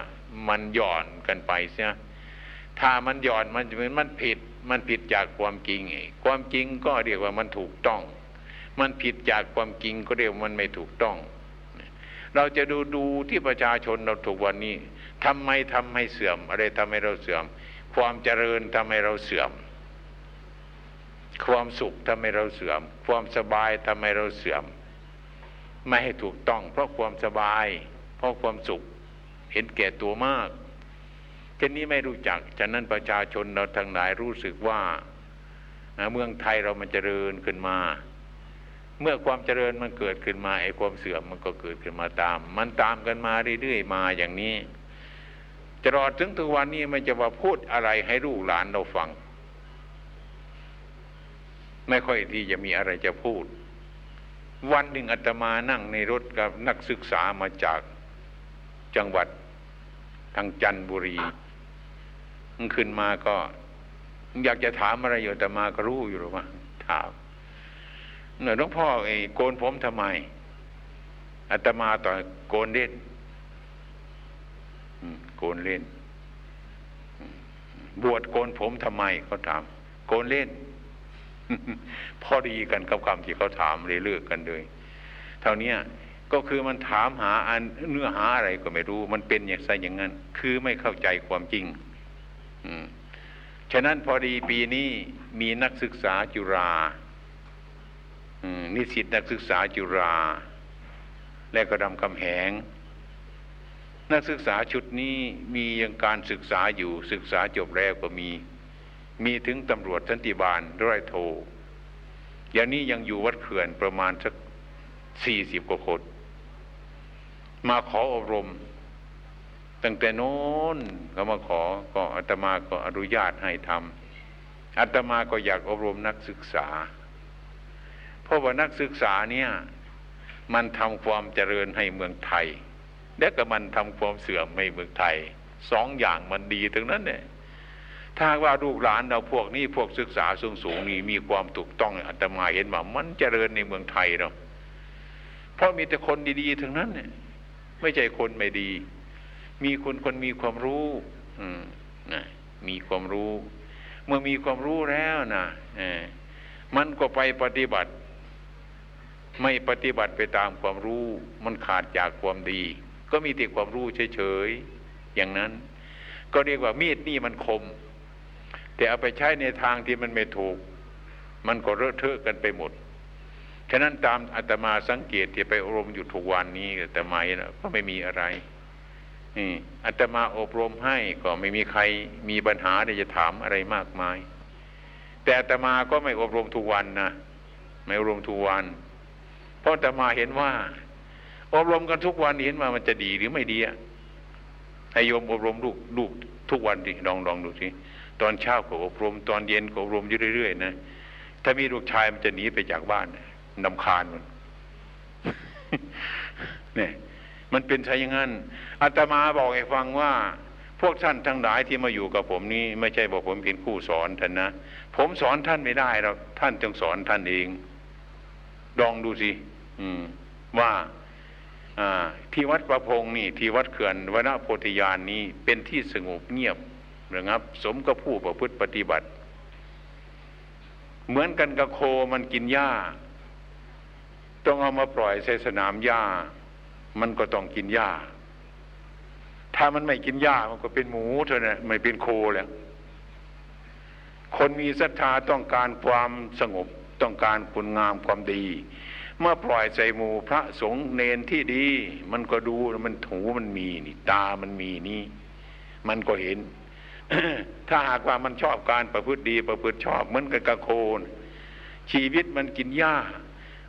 มันหย่อนกันไปเสียถ้ามันหย่อนมันจะเป็นมันผิด มันผิดจากความจริงความจริงก็เรียกว่ามันถูกต้อง มันผิดจากความจริงก็เรียกว่ามันไม่ถูกต้อง เราจะดูดูที่ประชาชนเราถูกวันนี้ทำไมทำให้เสื่อมอะไรทำให้เราเสื่อม ความเจริญทำให้เราเสื่อม ความสุขทำให้เราเสื่อม ความสบายทำให้เราเสื่อม ไม่ให้ถูกต้อง เพราะความสบาย เพราะความสุข เห็นแก่ตัวมากเช่นนี้ไม่รู้จัก ฉะนั้นประชาชนเราทั้งหลายรู้สึกว่าเมืองไทยเรามันเจริญขึ้นมา เมื่อความเจริญมันเกิดขึ้นมาไอ้ความเสื่อมมันก็เกิดขึ้นมาตาม มันตามกันมาเรื่อยๆมาอย่างนี้ ตลอดถึงทุกวันนี้มันจะว่าพูดอะไรให้ลูกหลานเราฟัง ไม่ค่อยที่จะมีอะไรจะพูด วันหนึ่งอาตมานั่งในรถกับนักศึกษามาจากจังหวัดทางจันบุรีมันขึ้นมาก็ อยากจะถามอะไรอยู่แต่มาก็รู้อยู่หรือว่าถามเนี่ยหลวงพ่อไอ้โกนผมทำไมอาตมาต่อโกนเล่น โกนเล่น บวชโกนผมทำไมเขาถาม โกนเล่น พอดีกันกับคำที่เขาถามเลยเลือกกันเลย เท่านี้ก็คือมันถามหาอันเนื้อหาอะไรก็ไม่รู้ มันเป็นอย่างไรอย่างนั้น คือไม่เข้าใจความจริงฉะนั้นพอดีปีนี้มีนักศึกษาจุฬานิสิตนักศึกษาจุฬาและก็ดำคำแหง นักศึกษาชุดนี้มียังการศึกษาอยู่ศึกษาจบแล้วก็มี มีถึงตำรวจสันติบาลร้อยโทอย่างนี้ยังอยู่วัดเขื่อนประมาณสักสี่สิบกว่าคน มาขออบรม ตั้งแต่โน้นเขามาขอก็อาตมาก็อนุญาตให้ทำอาตมาก็อยากอบรมนักศึกษา เพราะว่านักศึกษาเนี่ย มันทำความเจริญให้เมืองไทย แล้วก็มันทำความเสื่อมในเมืองไทยสองอย่างมันดีทั้งนั้นเนี่ยถ้าว่าลูกหลานเราพวกนี้พวกศึกษาสูงสูงนี่มีความถูกต้องอาตมาเห็นว่ามันเจริญในเมืองไทยเราเพราะมีแต่คนดีๆทั้งนั้นเนี่ยไม่ใช่คนไม่ดี มีคนคนมีความรู้อืมนะมีความรู้ เมื่อมีความรู้แล้วนะมันก็ไปปฏิบัติ ไม่ปฏิบัติไปตามความรู้ มันขาดจากความดี ก็มีแต่ความรู้เฉยๆอย่างนั้น ก็เรียกว่ามีดนี่มันคม แต่เอาไปใช้ในทางที่มันไม่ถูก มันก็เลอะเทอะกันไปหมดฉะนั้นตามอาตมาสังเกตที่ไปอบรมอยู่ทุกวันนี้แต่ไม่นะก็ไม่มีอะไรนี่อาตมาอบรมให้ก็ไม่มีใครมีปัญหาที่จะถามอะไรมากมาย แต่อาตมาก็ไม่อบรมทุกวันนะไม่อบรมทุกวัน เพราะอาตมาเห็นว่า อบรมกันทุกวันเห็นว่ามันจะดีหรือไม่ดีอะให้โยมอบรมลูกลูกทุกวันดิลองลองดูสิตอนเช้าก็อบรม ตอนเย็นก็อบรมอยู่เรื่อยๆนะถ้ามีลูกชายมันจะหนีไปจากบ้านนำคาญมันเนี่ยมันเป็นใช่ยังงั้นอาตมาบอกให้ฟังว่า พวกท่านทั้งหลายที่มาอยู่กับผมนี้ไม่ใช่บอกผมเป็นผู้สอนท่านนะผมสอนท่านไม่ได้หรอกท่านต้องสอนท่านเองลองดูสิว่า ที่วัดประพงนี่ที่วัดเขื่อนวนโพธิญาณนี้เป็นที่สงบเงียบนะครับ สมกับผู้ประพฤติปฏิบัติ เหมือนกันกับโคมันกินหญ้า ต้องเอามาปล่อยใส่สนามหญ้า มันก็ต้องกินหญ้า ถ้ามันไม่กินหญ้ามันก็เป็นหมูเท่านั้นไม่เป็นโคแล้วคนมีศรัทธาต้องการความสงบต้องการคุณงามความดี เมื่อปล่อยใส่หมูพระสงฆ์เนนที่ดี มันก็ดูมันหูมันมีนี่ ตามันมีนี่ มันก็เห็น ถ้าหากว่ามันชอบการประพฤติดีประพฤติชอบเหมือนกับกระโคน ชีวิตมันกินหญ้า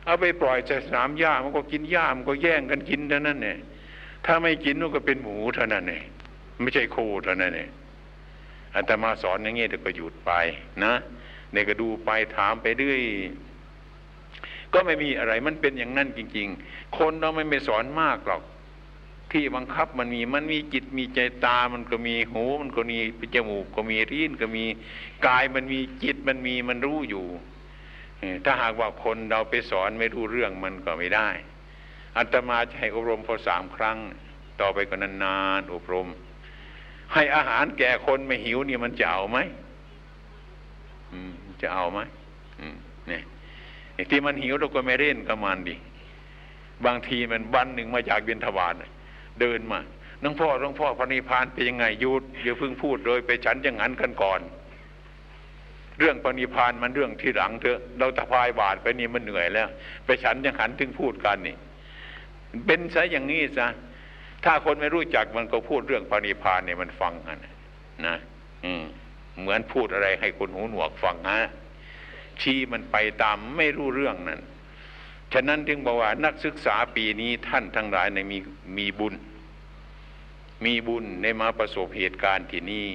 เอาไปปล่อยใส่สนามหญ้ามันก็กินหญ้ามันก็แย่งกันกินเท่านั้นเนี่ยถ้าไม่กินมันก็เป็นหมูเท่านั้นเนี่ยไม่ใช่โคเท่านั้นเนี่ยอาตมาสอนอย่างเงี้ยเดี๋ยวก็หยุดไปนะเนี่ยก็ดูไปถามไปเรื่อย ก็ไม่มีอะไรมันเป็นอย่างนั้นจริง ๆ คนเราไม่ไปสอนมากหรอก ที่บังคับมันมีมันมีจิตมีใจตามันก็มีหูมันก็มีจมูกก็มีรีนก็มีกายมันมีจิตมันมีมันรู้อยู่ถ้าหากว่าคนเราไปสอนไม่รู้เรื่องมันก็ไม่ได้อัตมาจะให้อบรมพอสามครั้ง ต่อไปก็นานๆอบรม ให้อาหารแก่คนไม่หิวนี่มันจะเอาไหมจะเอาไหมเนี่ย ที่มันหิวเราก็ไม่เล่นกับมันดิบางทีมันวันหนึ่งมาจากบินทบาทเดินมาน้องพ่อน้องพ่อพระนิพพานเป็นยังไงยุดอย่าเพิ่งพูดโดยไปฉันอย่างนั้นกันก่อน เรื่องปณิพานมันเรื่องที่หลังเถอะ เราตะพายบาทไปนี่มันเหนื่อยแล้ว ไปฉันยังหันถึงพูดกันนี่ เป็นซะอย่างนี้ซะถ้าคนไม่รู้จักมันก็พูดเรื่องปณิพานเนี่ยมันฟังกันนะ อืมเหมือนพูดอะไรให้คนหูหนวกฟังฮะ ชี้มันไปตามไม่รู้เรื่องนั้น ฉะนั้นจึงบอกว่านักศึกษาปีนี้ท่านทั้งหลายในมีมีบุญ มีบุญในมาประสบเหตุการณ์ที่นี่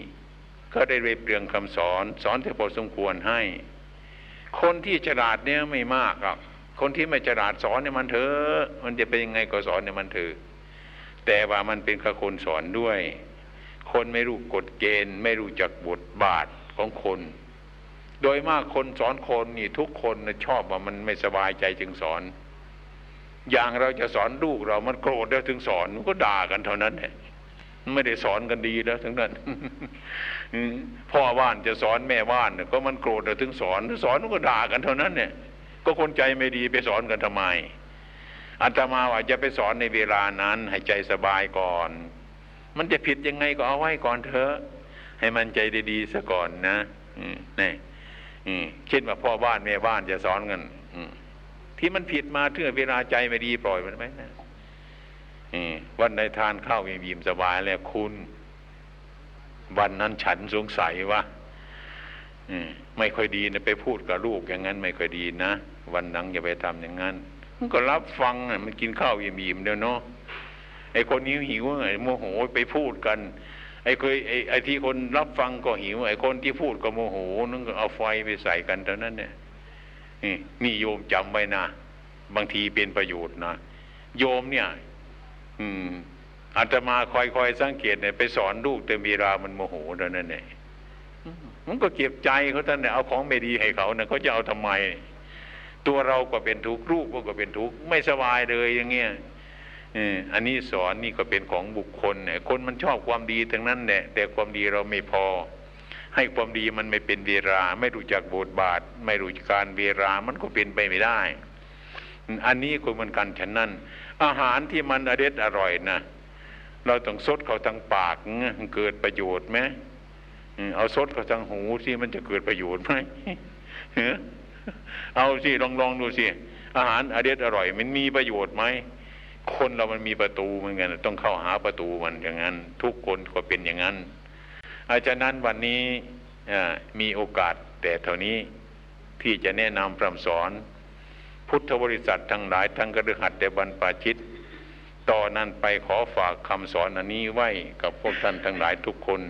ก็ได้เรียบเรียงคำสอน สอนที่พอสมควรให้ คนที่ฉลาดเนี่ยไม่มากหรอกคนที่ไม่ฉลาดสอนเนี่ยมันเถอะมันจะเป็นยังไงก็สอนเนี่ยมันเถอะแต่ว่ามันเป็นข้คนสอนด้วย คนไม่รู้กฎเกณฑ์ ไม่รู้จักบทบาทของคน โดยมากคนสอนคนนี่ทุกคนชอบว่ามันไม่สบายใจจึงสอน อย่างเราจะสอนลูกเรามันโกรธแล้วถึงสอนมันก็ด่ากันเท่านั้นแหละไม่ได้สอนกันดีแล้วทั้งนั้นพ่อบ้านจะสอนแม่บ้านก็มันโกรธแล้วถึงสอนสอนก็ด่ากันเท่านั้นเนี่ย ก็คนใจไม่ดีไปสอนกันทำไมอัตมาว่าจะไปสอนในเวลานั้นให้ใจสบายก่อน มันจะผิดยังไงก็เอาไว้ก่อนเถอะให้มันใจดีๆซะก่อนนะนี่ คิดว่าพ่อบ้านแม่บ้านจะสอนกันที่มันผิดมาเทื่อเวลาใจไม่ดีปล่อยมันไหมนะวันในทานข้าวยิ้มสบายแล้วคุณ วันนั้นฉันสงสัยว่าไม่ค่อยดีนะไปพูดกับลูกอย่างนั้น ไม่ค่อยดีนะวันนังอย่าไปทำอย่างนั้นมันก็รับฟังมันกินข้าวยิ้มๆเดียวเนาะไอ้คนนี้หิวไอ้โมโหไปพูดกัน ไอ้เคยไอ้ไอ้ที่คนรับฟังก็หิว ไอ้คนที่พูดก็โมโหนึกเอาไฟไปใส่กันเท่านั้นเนี่ยนี่โยมจำไว้นะบางทีเป็นประโยชน์นะโยมเนี่ย อืมอาตมาคอยๆสังเกตเนี่ยไปสอนลูกแต่มีรามันโมโหเท่านั้นเองมันก็เก็บใจเขาท่านเนี่ยเอาของไม่ดีให้เขาเนี่ยเขาจะเอาทำไม ตัวเราก็เป็นทุกข์ลูกก็เป็นทุกข์ไม่สบายเลยอย่างเงี้ย อันนี้สอนนี่ก็เป็นของบุคคลเนี่ยคนมันชอบความดีทั้งนั้นแหละแต่ความดีเราไม่พอ ให้ความดีมันไม่เป็นเวลาไม่รู้จักบทบาท ไม่รู้จักการเวลามันก็เป็นไปไม่ได้ อันนี้ก็เหมือนกันฉะนั้น อาหารที่มันอเด็ดอร่อยนะเราต้องซดเขาทางปากเกิดประโยชน์ไหมเอาซดเขาทางหูที่มันจะเกิดประโยชน์ไหมเอาสิลองลองดูสิอาหารอเด็ดอร่อย มันมีประโยชน์ไหม คนเรามันมีประตูเหมือนกันต้องเข้าหาประตูมันอย่างนั้น ทุกคนก็เป็นอย่างนั้นอาจารย์นั้นวันนี้มีโอกาสแต่เท่านี้ที่จะแนะนำพร่ำสอน พุทธบริษัททั้งหลายทั้งกระดึหัดแต่บรรปาชิต ต่อนนั้นไปขอฝากคำสอนอันนี้ไว้กับพวกท่านทั้งหลายทุกคน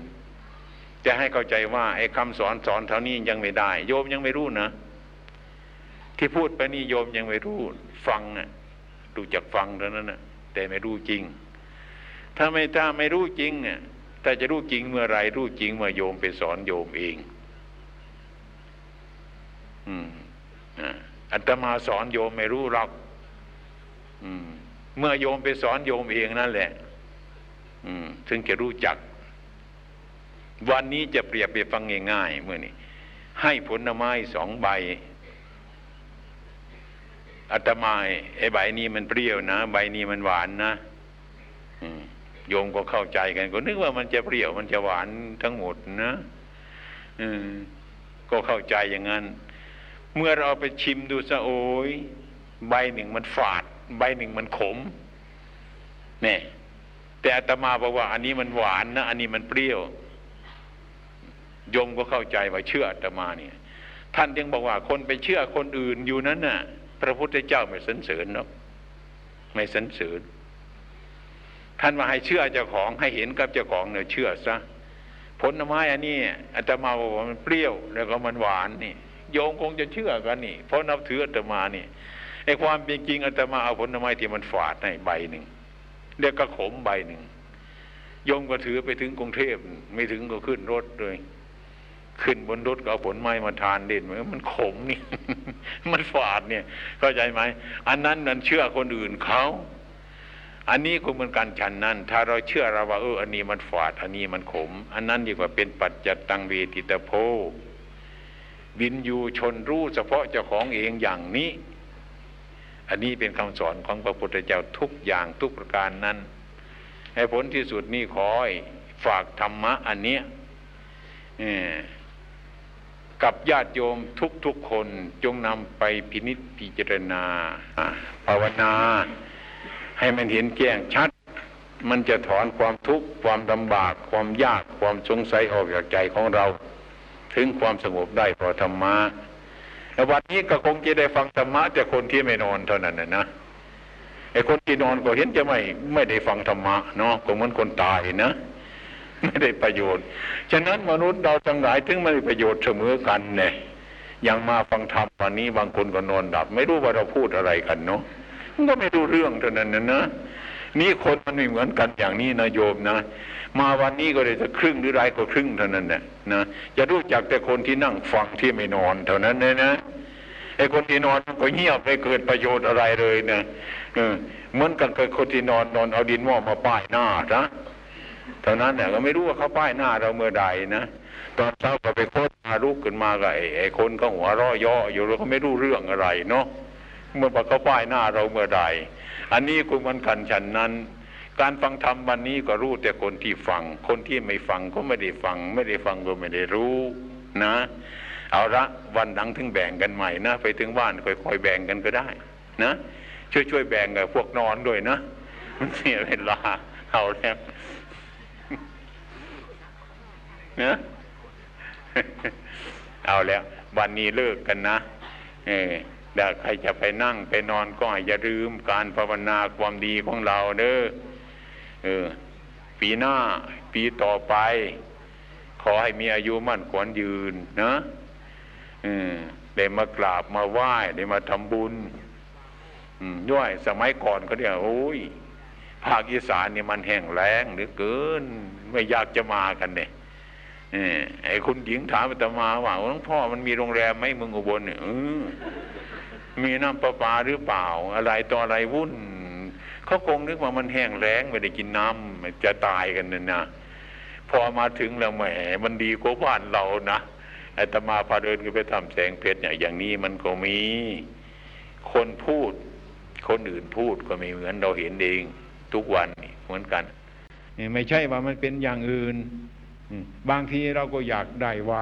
จะให้เข้าใจว่าไอ้คำสอนสอนเท่านี้ยังไม่ได้ โยมยังไม่รู้นะ ที่พูดไปนี่โยมยังไม่รู้ ฟังนะ ดูจากฟังเท่านั้นนะแต่ไม่รู้จริง ถ้าไม่ถ้าไม่รู้จริงเนี่ยถ้าจะรู้จริงเมื่อไรรู้จริงเมื่อโยมไปสอนโยมเอง อืมอัตมาสอนโยมไม่รู้หรอกอืม เมื่อโยมไปสอนโยมเองนั่นแหละ อืม ถึงจะรู้จัก วันนี้จะเปรียบไปฟังง่ายๆเมื่อนี้ให้ผลไม้สองใบ อาตมาไอ้ใบนี้มันเปรี้ยวนะใบนี้มันหวานนะโยมก็เข้าใจกัน ก็นึกว่ามันจะเปรี้ยวมันจะหวานทั้งหมดนะก็เข้าใจอย่างนั้น เมื่อเราไปชิมดูซะโอ้ยใบหนึ่งมันฝาด ใบหนึ่งมันขมเนี่ยแต่อาตมาบอกว่า อันนี้มันหวานนะอันนี้มันเปรี้ยวโยมก็เข้าใจว่าเชื่ออาตมาเนี่ย ท่านยังบอกว่าคนไปเชื่อคนอื่นอยู่นั้นน่ะ พระพุทธเจ้าไม่สันเสริญเนาะไม่สันเสริญท่านมาให้เชื่อเจ้าของให้เห็นกับเจ้าของเนี่ยเชื่อซะผลไม้อันนี้อาตมาบอกว่ามันเปรี้ยวแล้วก็มันหวานนี่โยมคงจะเชื่อกันนี่ เพราะนับถืออาตมานี่ไอ้ความเป็นจริงอาตมาเอาผลไม้ที่มันฝาดให้ใบหนึ่งเรียกกระขมใบหนึ่งโยมก็ถือไปถึงกรุงเทพไม่ถึงก็ขึ้นรถเลย ขึ้นบนรถก็เอาผลไม้มาทานเด่นเหมือนมันขมนี่ มันฝาดเนี่ยเข้าใจไหมอันนั้นนั่นเชื่อคนอื่นเขาอันนี้ก็เหมือนกันฉันนั้น ถ้าเราเชื่อเราว่าเอออันนี้มันฝาด อันนี้มันขม อันนั้นดีกว่าเป็นปัจจตังเวทิตโพวินยูชนรู้เฉพาะเจ้าของเองอย่างนี้ อันนี้เป็นคำสอนของพระพุทธเจ้าทุกอย่างทุกประการนั้น ให้ผลที่สุดนี่ขอฝากธรรมะอันเนี้ย กับญาติโยมทุกๆคนจงนำไปพินิจพิจารณาภาวนา ให้มันเห็นแจ้งชัด มันจะถอนความทุกข์ความลำบาก ความยากความสงสัยออกจากใจของเรา ถึงความสงบได้เพราะธรรมะวันนี้ก็คงจะได้ฟังธรรมะแต่คนที่ไม่นอนเท่านั้นนะนะไอ้คนที่นอนก็เห็นจะไม่ไม่ได้ฟังธรรมะเนาะก็เหมือนคนตายนะ ไม่ได้ประโยชน์ ฉะนั้นมนุษย์เราทั้งหลายถึงไม่ได้ประโยชน์เสมอกันเนี่ยยังมาฟังธรรมวันนี้บางคนก็นอนดับ ไม่รู้ว่าเราพูดอะไรกันเนาะมันก็ไม่รู้เรื่องเท่านั้นนะนะนี่คนมันไม่เหมือนกันอย่างนี้นะโยมนะ มาวันนี้ก็เลยจะครึ่งหรือไรก็ครึ่งเท่านั้นนะนะจะรู้จักแต่คนที่นั่งฟังที่ไม่นอนเท่านั้นนะนะไอ้คนที่นอนก็เงียบไม่เกิดประโยชน์อะไรเลยนะเออเหมือนกันกับคนที่นอนนอนเอาดินหม้อมาป้ายหน้านะ เท่านั้นเนี่ยก็ไม่รู้ว่าเขาป้ายหน้าเราเมื่อใดนะตอนเช้าก็ไปโคตรมาลุกขึ้นมากับไอ้คนก็หัวราะย่ออยู่แล้วก็ไม่รู้เรื่องอะไรเนาะเมื่อเขาป้ายหน้าเราเมื่อใด อันนี้คุณมันขันฉันนั้น การฟังธรรมวันนี้ก็รู้แต่คนที่ฟัง คนที่ไม่ฟังก็ไม่ได้ฟัง ไม่ได้ฟังก็ไม่ได้รู้นะ เอาละวันหลังถึงแบ่งกันใหม่นะไปถึงบ้านค่อยๆแบ่งกันก็ได้ นะช่วยช่วยแบ่งกับพวกนอนด้วยนะมันเสียเวลาเอาแล้ว นะเอาแล้ว วันนี้เลิกกันนะเออเดี๋ยวใครจะไปนั่งไปนอนก็อย่าลืมการภาวนาความดีของเราเด้อเออ ปีหน้า ปีต่อไป ขอให้มีอายุมั่นขวัญยืนนะเออได้มากราบมาไหว้ได้มาทำบุญย่อยสมัยก่อนก็เรียกโอ้ยภาคอีสานเนี่ยมันแห้งแล้งหรือเกิน ไม่อยากจะมากันเนี่ย ไอ้คุณหญิงถามอาตมาว่าหลวงพ่อมันมีโรงแรมไหมเมืองอุบลเนี่ยมีน้ำประปาหรือเปล่า อะไรต่ออะไรวุ่นเขาคงนึกว่ามันแห้งแล้งไม่ได้กินน้ำจะตายกันนะนะพอมาถึงแล้วแหมมันดีกว่าบ้านเรานะอาตมาพาเดินไปทำแสงเพชรเนี่ยอย่างนี้มันก็มี คนพูด คนอื่นพูดก็ไม่เหมือนเราเห็นเอง ทุกวันเหมือนกัน ไม่ใช่ว่ามันเป็นอย่างอื่น บางทีเราก็อยากได้ไว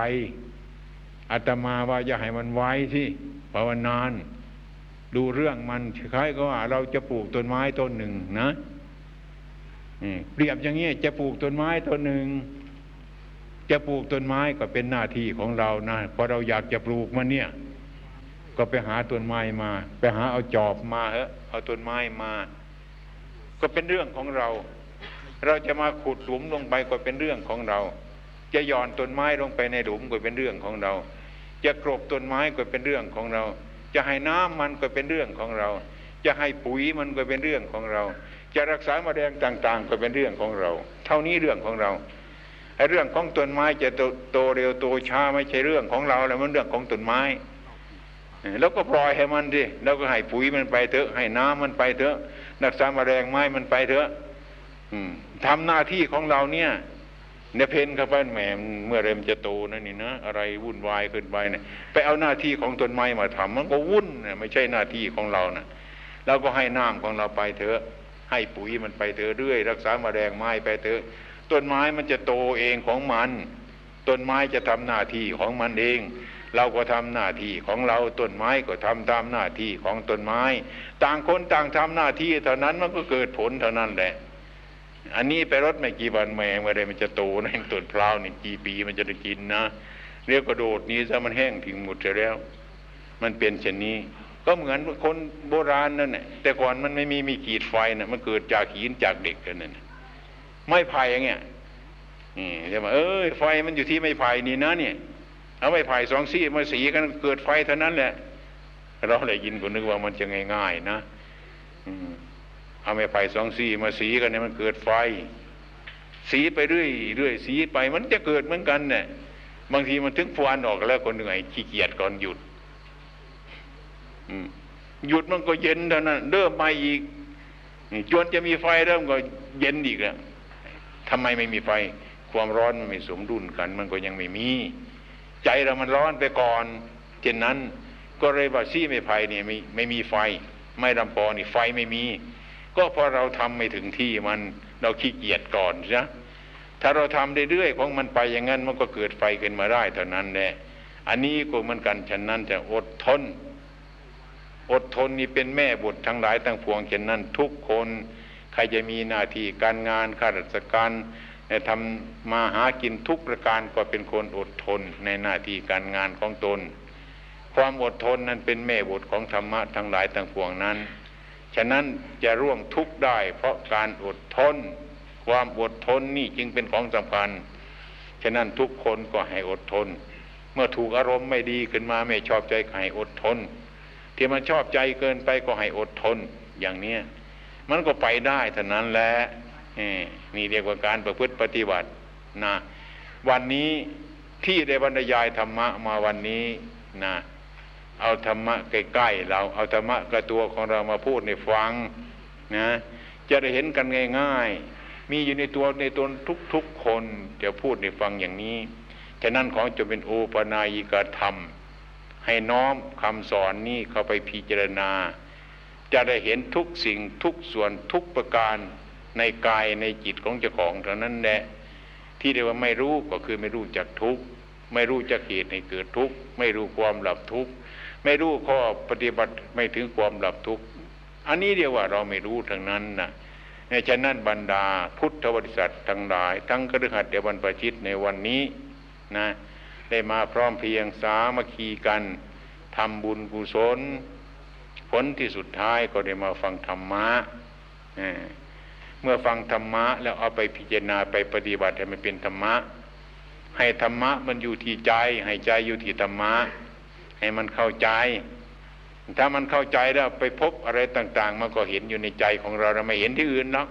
อาตมาว่าอย่าให้มันไวที่ภาวนานดูเรื่องมันคล้ายก็ว่าเราจะปลูกต้นไม้ต้นหนึ่งนะเปรียบอย่างนี้จะปลูกต้นไม้ต้นหนึ่งจะปลูกต้นไม้ก็เป็นหน้าที่ของเรานะพอเราอยากจะปลูกมันเนี่ย ก็ไปหาต้นไม้มา ไปหาเอาจอบมาเฮะเอาต้นไม้มา ก็เป็นเรื่องของเรา เราจะมาขุดหลุมลงไปก็เป็นเรื่องของเรา จะย่อนต้นไม้ลงไปในหลุมก็เป็นเรื่องของเรา จะกรบต้นไม้ก็เป็นเรื่องของเรา จะให้น้ำมันก็เป็นเรื่องของเรา จะให้ปุ๋ยมันก็เป็นเรื่องของเรา จะรักษามาแดงต่าง ๆ ก็เป็นเรื่องของเรา เท่านี้เรื่องของเราเรื่องของต้นไม้จะโตเร็วโตช้าไม่ใช่เรื่องของเราแล้วมันเรื่องของต้นไม้แล้วก็ปล่อยให้มันดิแล้วก็ให้ปุ๋ยมันไปเถอะ ให้น้ำมันไปเถอะรักษามาแรงไม้มันไปเถอะ ทำหน้าที่ของเราเนี่ยเนี่ยเพนเข้าไปแหมเมื่อเริ่มจะโตนั่นนี่นะอะไรวุ่นวายขึ้นไปเนี่ยไปเอาหน้าที่ของต้นไม้มาทำมันก็วุ่นเนี่ยไม่ใช่หน้าที่ของเรานะเราก็ให้น้ำของเราไปเถอะ ให้ปุ๋ยมันไปเถอะเรื่อย รักษามาแรงไม้ไปเถอะต้นไม้มันจะโตเองของมันต้นไม้จะทำหน้าที่ของมันเอง เราก็ทำหน้าที่ของเราต้นไม้ก็ทำตามหน้าที่ของต้นไม้ ต่างคนต่างทำหน้าที่เท่านั้นมันก็เกิดผลเท่านั้นแหละ อันนี้ไปรถไม่กี่วันแม่เมื่อใดมันจะโตนะต้นพร้าวนี่กี่ปีมันจะได้กินนะเรียกกระโดดนี้ซะมันแห้งทิ้งหมดแล้ว มันเป็นเช่นนี้ ก็เหมือนคนโบราณนั่นแหละแต่ก่อนมันไม่มีมีขีดไฟนะมันเกิดจากหินจากเด็กกันนั่นไม้ไผ่อย่างเงี้ยนี่จะมาเอ้ยไฟมันอยู่ที่ไม้ไผ่นี่นะเนี่ยเอาไม้ไผ่สองซี่มาสีกันเกิดไฟเท่านั้นแหละ เราเลยยินก็นึกว่ามันจะง่ายๆนะ เอาไม้ไผ่สองซี่มาสีกันเนี่ยมันเกิดไฟ สีไปเรื่อยเรื่อยสีไปมันจะเกิดเหมือนกันเนี่ยบางทีมันถึงฟวนออกแล้วก็เหนื่อยขี้เกียจก่อนหยุดหยุดมันก็เย็นเท่านั้นเริ่มมาอีกจนจะมีไฟเริ่มก็เย็นอีกแล้วทำไมไม่มีไฟ ความร้อนมันไม่สมดุลกัน มันก็ยังไม่มี ใจเรามันร้อนไปก่อนเช่นนั้น ก็เลยว่าซี่ไม่ไผ่เนี่ยไม่ไม่มีไฟ ไม่ลำปอนี่ไฟไม่มี ก็พราะเราทำไม่ถึงที่มันเราขี้เกียจก่อนใช่ถ้าเราทำเรื่อยๆของมันไปอย่างนั้นมันก็เกิดไฟขึ้นมาได้เท่านั้นแหละอันนี้ก็เหมือนกันฉะนั้นจะอดทน อดทนนี่เป็นแม่บุตรทั้งหลายทั้งพวงเช่นนั้นทุกคนใครจะมีหน้าที่การงานข้าราชการทำมาหากินทุกประการก็เป็นคนอดทนในหน้าที่การงานของตน ความอดทนนั้นเป็นแม่บทของธรรมะทั้งหลายทั้งปวงนั้น ฉะนั้นจะร่วงทุกข์ได้ เพราะการอดทน ความอดทนนี่จึงเป็นของสำคัญ ฉะนั้นทุกคนก็ให้อดทน เมื่อถูกอารมณ์ไม่ดีขึ้นมาไม่ชอบใจให้อดทน ที่มันชอบใจเกินไปก็ให้อดทนอย่างเนี้ยมันก็ไปได้เท่านั้นแหละนี่เรียกว่าการประพฤติปฏิบัตินะวันนี้ที่ได้บรรยายธรรมะมาวันนี้นะ เอาธรรมะใกล้ๆเราเอาธรรมะกระตัวของเรามาพูดในฟังนะจะได้เห็นกันง่ายๆ มีอยู่ในตัวในตนทุกๆคนจะพูดในฟังอย่างนี้ฉะนั้นของจะเป็นโอปนายิกธรรม ให้น้อมคำสอนนี้เข้าไปพิจารณา จะได้เห็นทุกสิ่งทุกส่วนทุกประการในกายในจิตของเจ้าของเท่านั้นแหละ ที่เรียกว่าไม่รู้ก็คือไม่รู้จักทุกไม่รู้จักเหตุให้เกิดทุกไม่รู้ความหลับทุก ไม่รู้ข้อปฏิบัติไม่ถึงความหลับทุกอันนี้เรียกว่าเราไม่รู้ทั้งนั้นนะในฉะนั้นบรรดาพุทธบริษัททั้งหลาย ทั้งกระหัตเดวันประชิตในวันนี้นะได้มาพร้อมเพียงสามัคคีกันทำบุญกุศล ผลที่สุดท้ายก็ได้มาฟังธรรมะเมื่อฟังธรรมะ แล้วเอาไปพิจารณาไปปฏิบัติให้มันเป็นธรรมะ ให้ธรรมะมันอยู่ที่ใจ ให้ใจอยู่ที่ธรรมะ ให้มันเข้าใจ ถ้ามันเข้าใจแล้วไปพบอะไรต่าง ๆ มันก็เห็นอยู่ในใจของเราเราไม่เห็นที่อื่นหรอก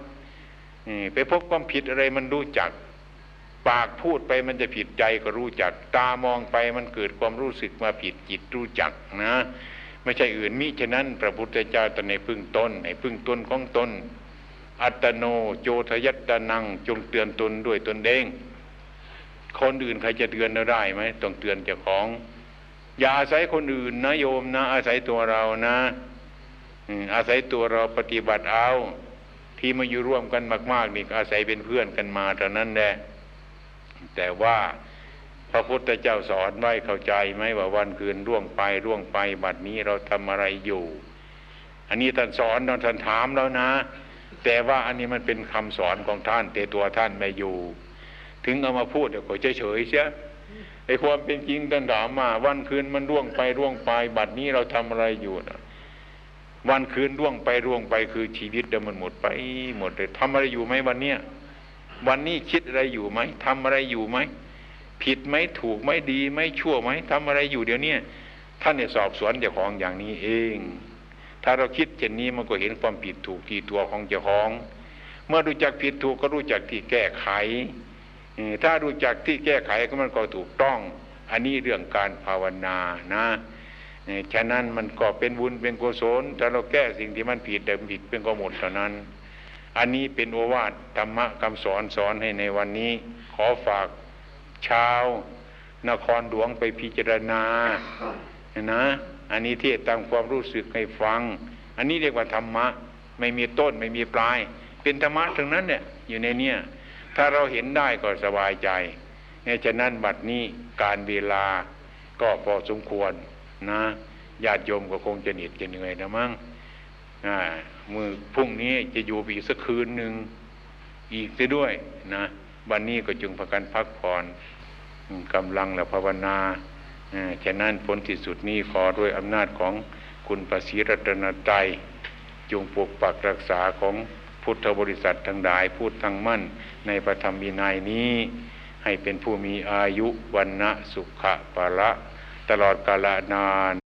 ไปพบความผิดอะไรมันรู้จัก ปากพูดไปมันจะผิดใจก็รู้จัก ตามองไปมันเกิดความรู้สึกมาผิดจิตรู้จักนะไม่ใช่อื่นมิฉะนั้น พระพุทธเจ้าตรัสในพึ่งตนในพึ่งตนของตนอัตโนโจทยัตตนังจงเตือนตนด้วยตนเองคนอื่นใครจะเตือนเราได้ไหมต้องเตือนเจ้าของ อย่าอาศัยคนอื่นนะโยมนะ อาศัยตัวเรานะอาศัยตัวเราปฏิบัติเอา ที่มาอยู่ร่วมกันมาก ๆ นี่อาศัยเป็นเพื่อนกันมาเท่านั้นแหละแต่ว่าพระพุทธเจ้าสอนไว้เข้าใจไหมว่าวันคืนร่วงไปร่วงไปบัดนี้เราทำอะไรอยู่ อันนี้ท่านสอนท่านถามแล้วนะ แต่ว่าอันนี้มันเป็นคำสอนของท่านแต่ตัวท่านไม่อยู่ ถึงเอามาพูดเดี๋ยวก็เฉยเสีย อ้ความเป็นจริงท่านถามมา วันคืนมันร่วงไปร่วงไป บัดนี้เราทำอะไรอยู่นะวันคืนร่วงไปร่วงไปคือชีวิตเดิมมันหมดไป หมดเลยทำอะไรอยู่ไหมวันเนี้ยวันนี้คิดอะไรอยู่ไหมทำอะไรอยู่ไหมผิดไหมถูกไหมดีไหมชั่วไหมทำอะไรอยู่เดี๋ยวนี้ท่านเนี่ยสอบสวนเจ้าของอย่างนี้เอง ถ้าเราคิดเช่นนี้มันก็เห็นความผิดถูกที่ตัวของเจ้าของ เมื่อรู้จักผิดถูกก็รู้จักที่แก้ไข ถ้ารู้จักที่แก้ไขก็มันก็ถูกต้อง อันนี้เรื่องการภาวนานะฉะนั้นมันก็เป็นบุญเป็นกุศลถ้าเราแก้สิ่งที่มันผิดเดิมผิดเป็นก็หมดเท่านั้น อันนี้เป็นโอวาทธรรมะคำสอนสอนให้ในวันนี้ ขอฝากชาวนครหลวงไปพิจารณานะ อันนี้เทศตามความรู้สึกให้ฟัง อันนี้เรียกว่าธรรมะ ไม่มีต้นไม่มีปลาย เป็นธรรมะทั้งนั้นเนี่ยอยู่ในเนี้ย ถ้าเราเห็นได้ก็สบายใจเนี่ยฉะนั้นบัดนี้การเวลาก็พอสมควรนะญาติโยมก็คงจะเหน็ดจะเหนื่อยนะมั้งมือพรุ่งนี้จะอยู่อีกสักคืนหนึ่งอีกจะด้วยนะวันนี้ก็จึงพากันพักผ่อนกำลังและภาวนาฉะนั้นผลที่สุดนี้ขอด้วยอำนาจของคุณประสีรัตนใจจงปกปักรักษาของ พุทธบริษัททั้งหลายพูดทั้งมั่น ในพระธรรมวินัยนี้ ให้เป็นผู้มีอายุวันนะสุขะปะละ ตลอดกาลนาน